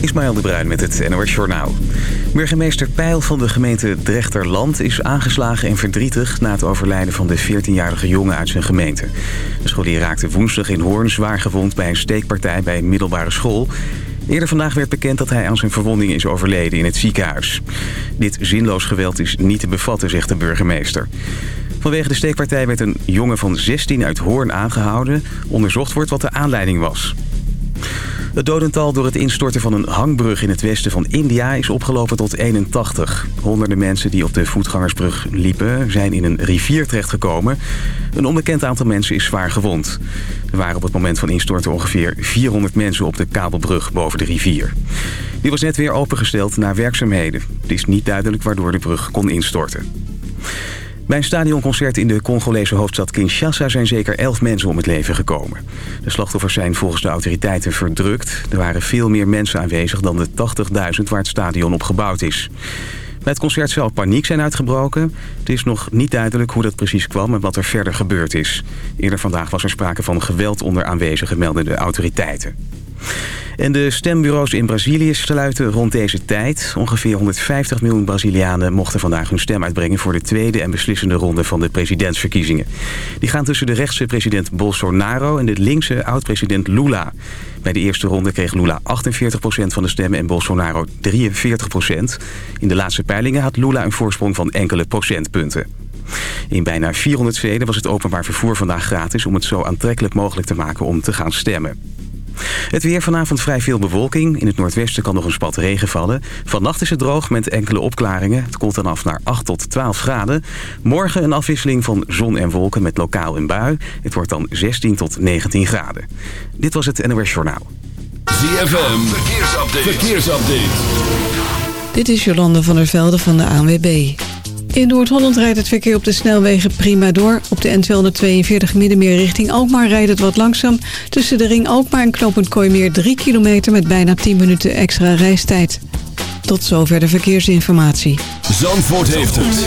Ismaël de Bruin met het NOS Journaal. Burgemeester Peil van de gemeente Drechterland is aangeslagen en verdrietig... na het overlijden van de 14-jarige jongen uit zijn gemeente. De scholier raakte woensdag in Hoorn zwaar gewond bij een steekpartij bij een middelbare school. Eerder vandaag werd bekend dat hij aan zijn verwondingen is overleden in het ziekenhuis. Dit zinloos geweld is niet te bevatten, zegt de burgemeester. Vanwege de steekpartij werd een jongen van 16 uit Hoorn aangehouden. Onderzocht wordt wat de aanleiding was. Het dodental door het instorten van een hangbrug in het westen van India is opgelopen tot 81. Honderden mensen die op de voetgangersbrug liepen zijn in een rivier terechtgekomen. Een onbekend aantal mensen is zwaar gewond. Er waren op het moment van instorten ongeveer 400 mensen op de kabelbrug boven de rivier. Die was net weer opengesteld na werkzaamheden. Het is niet duidelijk waardoor de brug kon instorten. Bij een stadionconcert in de Congolese hoofdstad Kinshasa zijn zeker elf mensen om het leven gekomen. De slachtoffers zijn volgens de autoriteiten verdrukt. Er waren veel meer mensen aanwezig dan de 80.000 waar het stadion op gebouwd is. Bij het concert zou paniek zijn uitgebroken. Het is nog niet duidelijk hoe dat precies kwam en wat er verder gebeurd is. Eerder vandaag was er sprake van geweld onder aanwezigen, melden de autoriteiten. En de stembureaus in Brazilië sluiten rond deze tijd. Ongeveer 150 miljoen Brazilianen mochten vandaag hun stem uitbrengen... voor de tweede en beslissende ronde van de presidentsverkiezingen. Die gaan tussen de rechtse president Bolsonaro en de linkse oud-president Lula. Bij de eerste ronde kreeg Lula 48% van de stemmen en Bolsonaro 43% In de laatste peilingen had Lula een voorsprong van enkele procentpunten. In bijna 400 steden was het openbaar vervoer vandaag gratis... om het zo aantrekkelijk mogelijk te maken om te gaan stemmen. Het weer vanavond vrij veel bewolking. In het noordwesten kan nog een spat regen vallen. Vannacht is het droog met enkele opklaringen. Het koelt dan af naar 8 tot 12 graden. Morgen een afwisseling van zon en wolken met lokaal een bui. Het wordt dan 16 tot 19 graden. Dit was het NOS Journaal. ZFM, verkeersupdate. verkeersupdate. Dit is Jolande van der Velde van de ANWB. In Noord-Holland rijdt het verkeer op de snelwegen prima door. Op de N242 Middenmeer richting Alkmaar rijdt het wat langzaam. Tussen de ring Alkmaar en knooppunt Kooimeer 3 kilometer met bijna 10 minuten extra reistijd. Tot zover de verkeersinformatie. Zandvoort heeft het.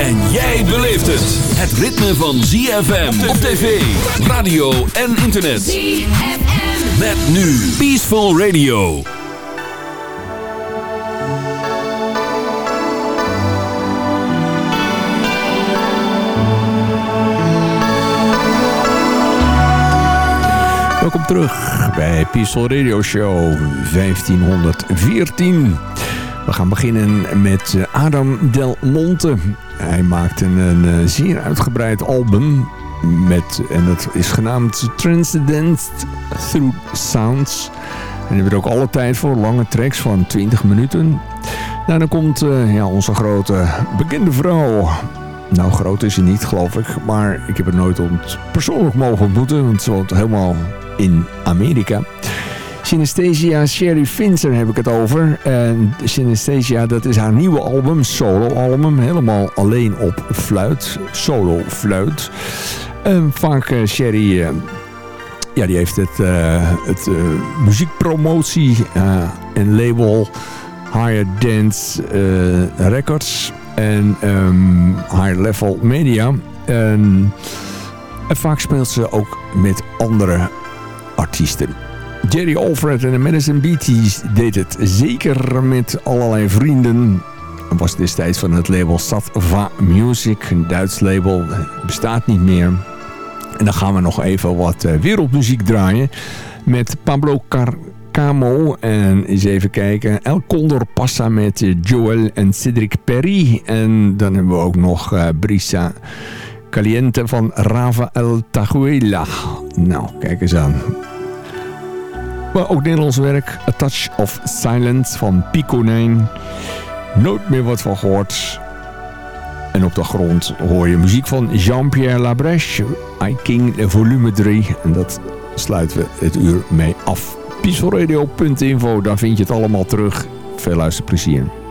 En jij beleeft het. Het ritme van ZFM op tv, radio en internet. ZFM. Met nu Peaceful Radio. Welkom terug bij Peaceful Radio Show 1514. We gaan beginnen met eh, Adam Del Monte. Hij maakt een, eh, zeer uitgebreid album. Met, en dat is genaamd Transcendent Through Sounds. En hij heeft ook alle tijd voor lange tracks van 20 minuten. Nou, dan komt uh, ja, onze grote bekende vrouw nou, groot is ze niet, geloof ik. Maar ik heb het nooit persoonlijk mogen ontmoeten. Want ze helemaal in Amerika. Synesthesia Sherry Finzer heb ik het over. En Synesthesia, dat is haar nieuwe album, solo-album. Helemaal alleen op fluit, solo-fluit. En vaak uh, Sherry... Uh, ja, die heeft het, uh, het muziekpromotie en label Higher Dance Records en um, High Level Media. En, vaak speelt ze ook met andere artiesten. Jerry Alfred en de Madison Beatties deed het zeker met allerlei vrienden. Het was destijds van het label Satva Music, een Duits label. bestaat niet meer. En dan gaan we nog even wat eh, wereldmuziek draaien. Met Pablo Carcamo. En eens even kijken. El Condor Passa met eh, Joel en Cedric Perry. En dan hebben we ook nog uh, Brisa Caliente van Rafael Taguela. Nou, kijk eens aan. Maar ook Nederlands werk. A Touch of Silence van Pico 9. Nooit meer wat van gehoord. En op de grond hoor je muziek van Jean-Pierre Labrèche. I King volume 3. En dat sluiten we het uur mee af. Peacefulradio.info, daar vind je het allemaal terug. Veel luisterplezier.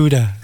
Barracuda.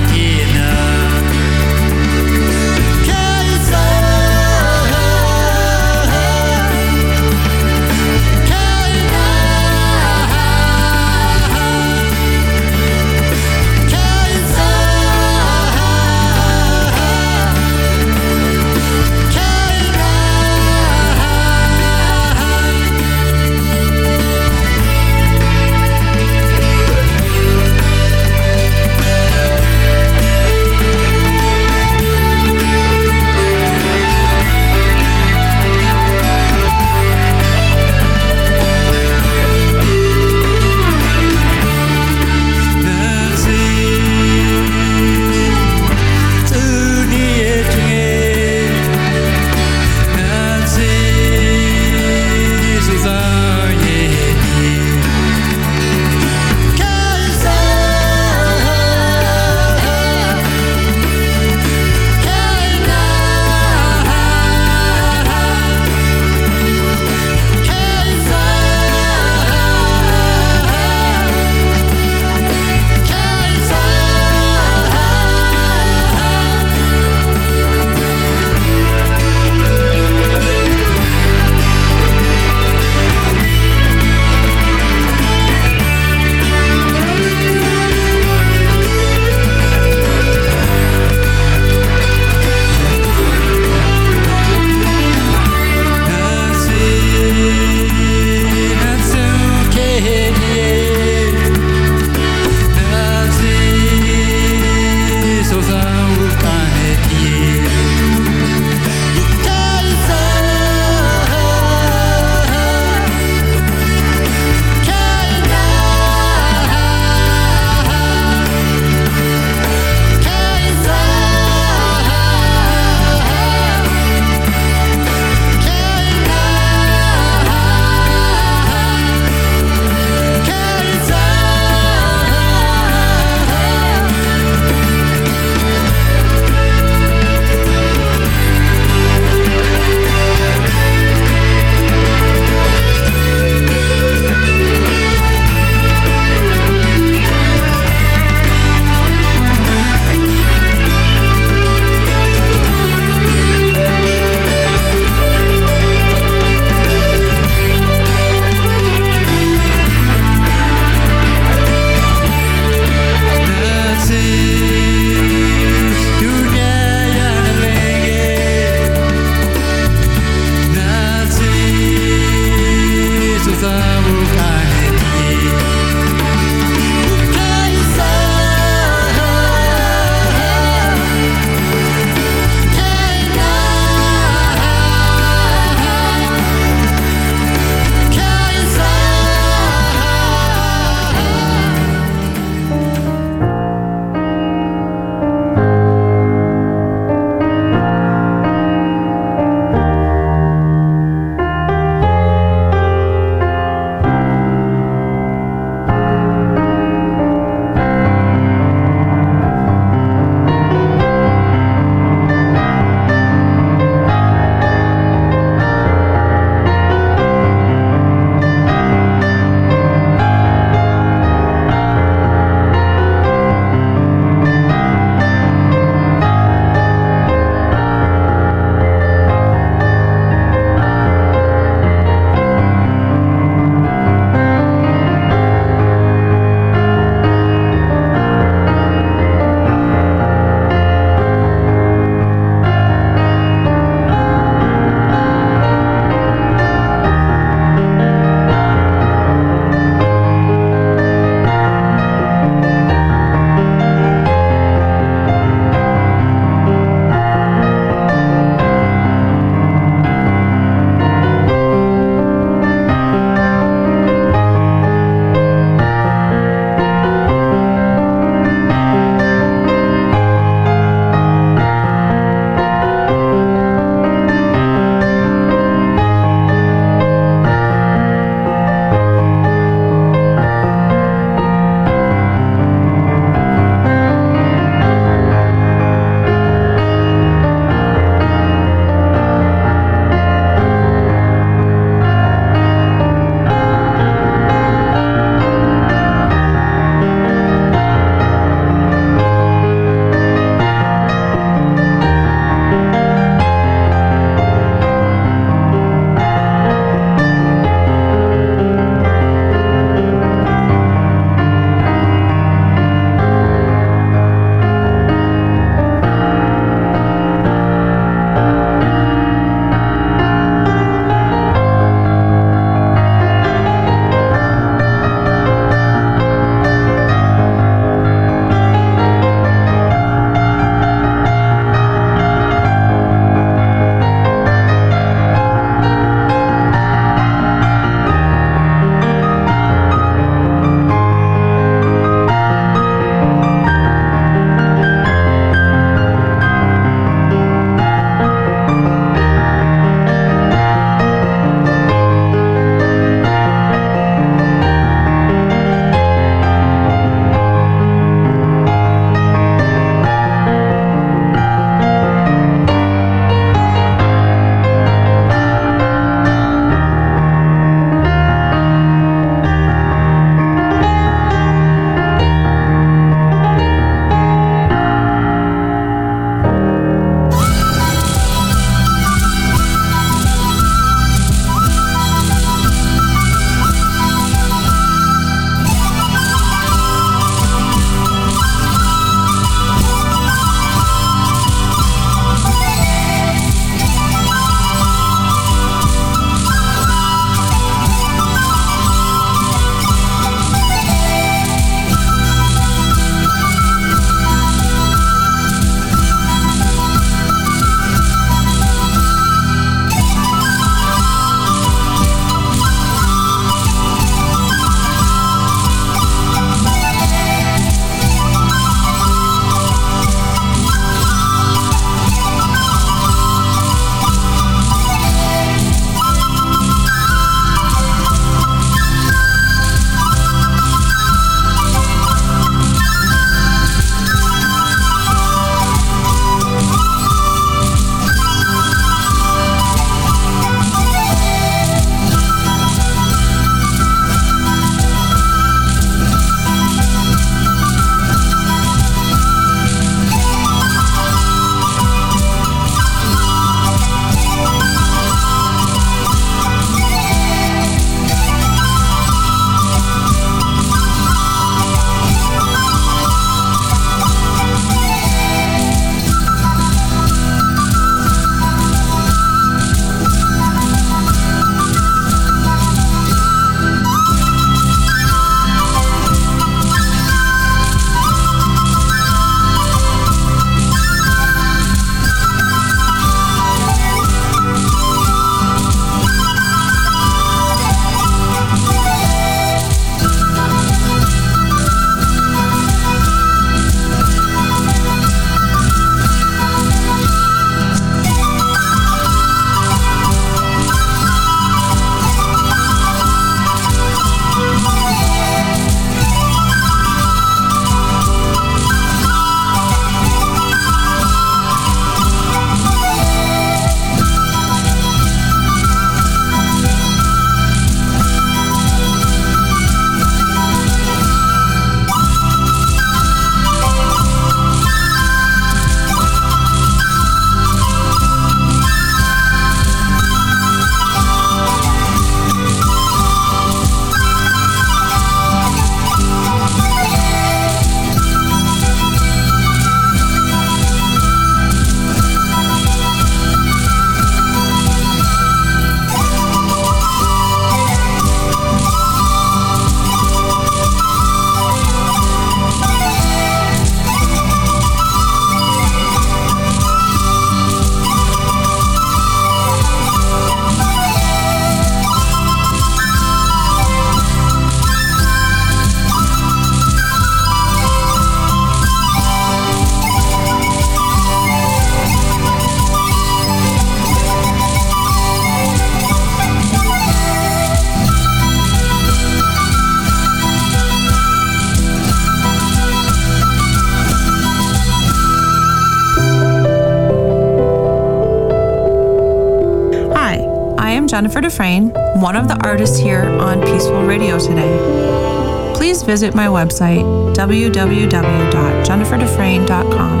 Jennifer Dufresne, one of the artists here on Peaceful Radio today. Please visit my website, www.jenniferdufresne.com,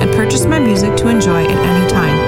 and purchase my music to enjoy at any time